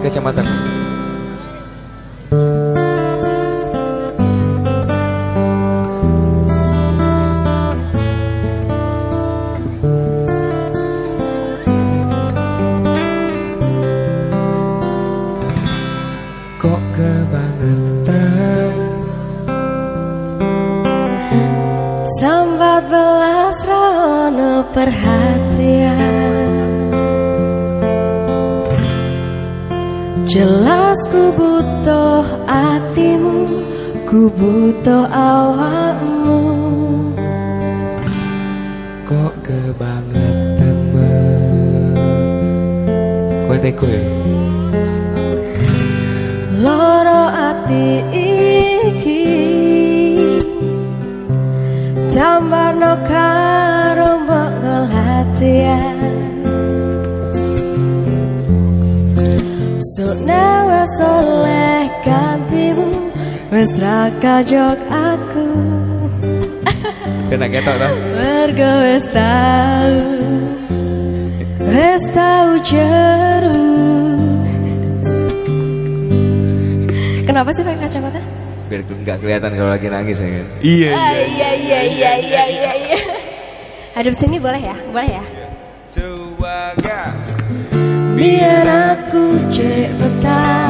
kacamata. Kok kebangetan Sambat belas rono perhatian Jelas ku butuh hatimu Ku butuh awakmu Kok kebangetan Kowe teko ya? Loro Wes raka jok aku Kena ketok toh? Mergo wes tau Wes tau jeru Kenapa sih pakai kacamata? Biar nggak kelihatan kalau lagi nangis ya kan? Iya iya iya iya iya iya iya. Hadap sini boleh ya? Boleh ya? Biar aku cek betah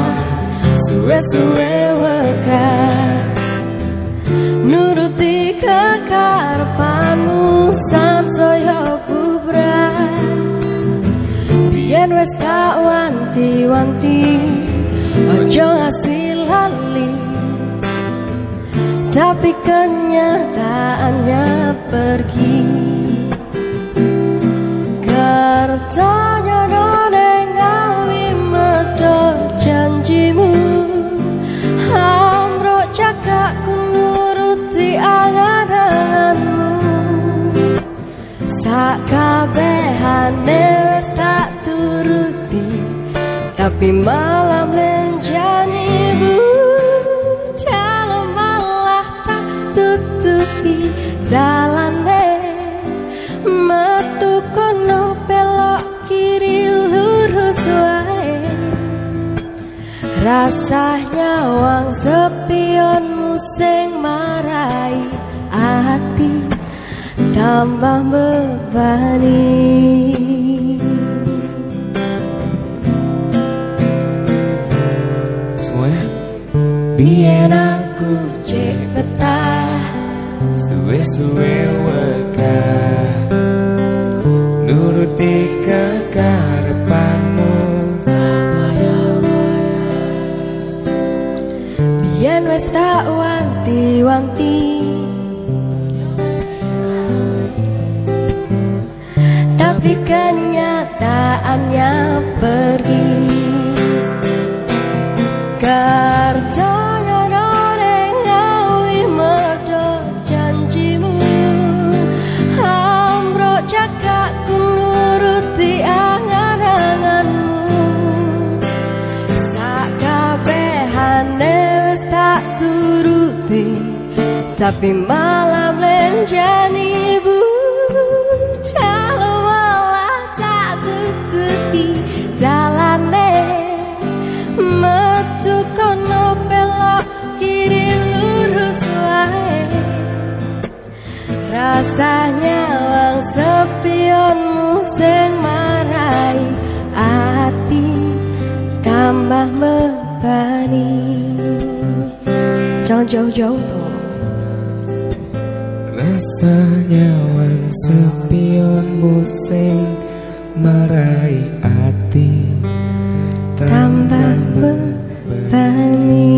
Suwe-suwe weka Nuruti kekarepanmu Samsoyo bubrah Biar wes tak wanti-wanti Ojo ngasih lali Tapi kenyataannya pergi. Kertanya Tapi malam lenjani Dalam malah tak tutupi Dalane. Metu kono belok kiri lurus wae. Rasanya wang sepionmu sing marai hati tambah bebani Biar aku cek betah. Suwe-suwe weka Nuruti kekarepanmu Biar wes tak wanti-wanti. Tapi kenyataannya pergi. Kartanya Tapi malam lenjani bu Calo malah tak tutupi Dalane Metu kono belok kiri lurus wae. Rasanya wang sepionmu sing marai ati tambah membani. Jangan jauh-jauh toh Rasanya wan sepionmu sing marai ati tambah bebani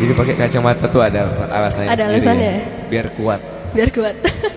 Jadi pakai kacamata tuh ada alasannya Ada alasannya ya? ya? Biar kuat biar kuat